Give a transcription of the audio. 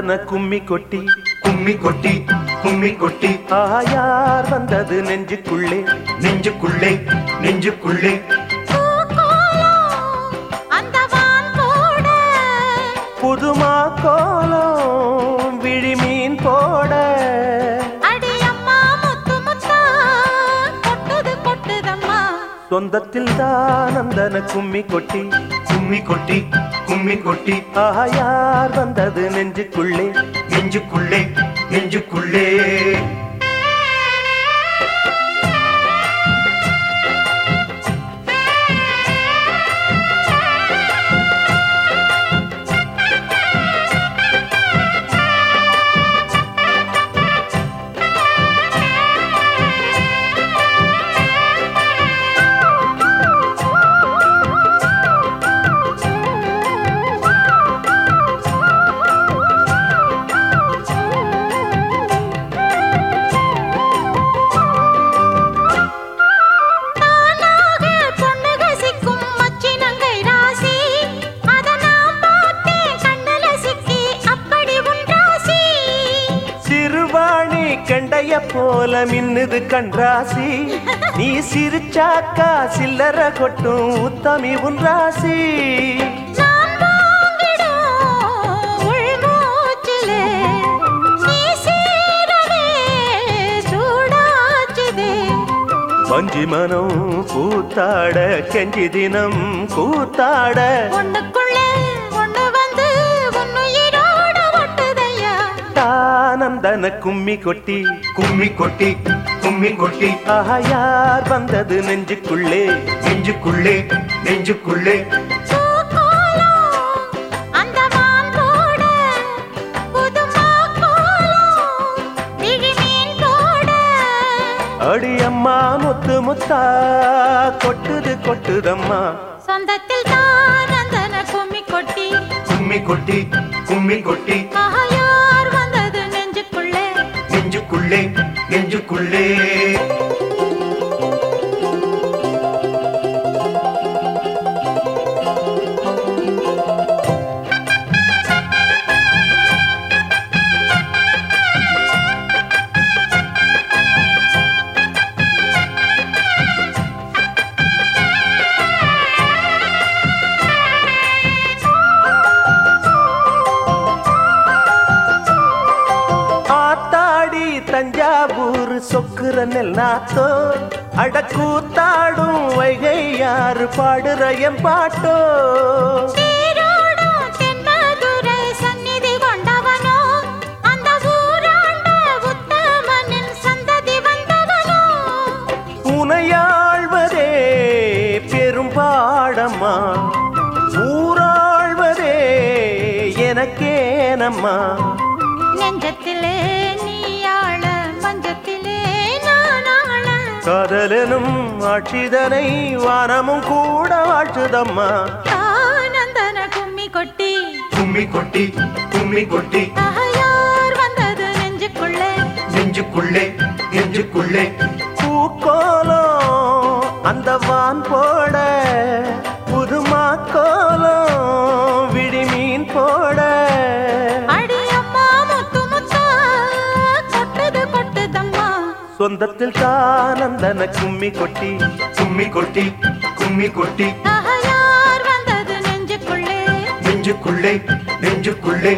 நந்தன கும்மி கொட்டி. கும்மி கொட்டி கும்மி கொட்டி. ஆயார் வந்தது நெஞ்சுக்குள்ளே? நெஞ்சுக்குள்ளே நெஞ்சுக்குள்ளே. புதுமா கோலம் விழிமீன் போட. சொந்தத்தில் தான் நந்தன கும்மி கொட்டி. கும்மி கொட்டி கும்மி கொட்டி. ஆஹா யார் வந்தது நெஞ்சுக்குள்ளே? நெஞ்சுக்குள்ளே நெஞ்சுக்குள்ளே. போல மின்னுது கண்ராசி. நீ சிரிச்சாக்கா சில்லற கொட்டும் உத்தமி உன் ராசி வஞ்சி மனம் கூத்தாட கெஞ்சி தினம் கூத்தாட. தானந்தன கும்மி கொட்டி. கும்மி கொட்டி கும்மி கொட்டி. ஆயார் வந்தது நெஞ்சுக்குள்ளே? நெஞ்சுக்குள்ளே நெஞ்சுக்குள்ளே. அடியம்மா முத்து முத்தா கொட்டுது கொட்டுதம்மா. சொந்தத்தில் தான் கும்மி கொட்டி. கும்மி கொட்டி கும்மி கொட்டி. நெஞ்சுக்குள்ளே நெஞ்சுக்குள்ளே. தஞ்சாவூர் சொக்குற நாத்தோ அடக்கூத்தாடும் வைகை யாரு பாடுற என் பாட்டோ. உனையாழ்வதே பெரும் பாடம்மா ஊராழ்வதே எனக்கேனம்மா. நெஞ்சத்திலே காதலனும் ஆட்சிதனை வானமும் கூட வாழ்த்துதம்மா ஆனந்தன கும்மி கொட்டி. கும்மி கொட்டி கும்மி கொட்டி. ஆயார் வந்தது நெஞ்சுக்குள்ளே. நெஞ்சுக்குள்ளே நெஞ்சுக்குள்ளே. பூக்கோலம் அந்த வான் போட புதுமா கோலம் விடிமீன் போட. சொந்தத்தில் தானந்தன கும்மி கொட்டி கும்மி கொட்டி கும்மி கொட்டி. நெஞ்சுக்குள்ளே. நெஞ்சுக்குள்ளே நெஞ்சுக்குள்ளே.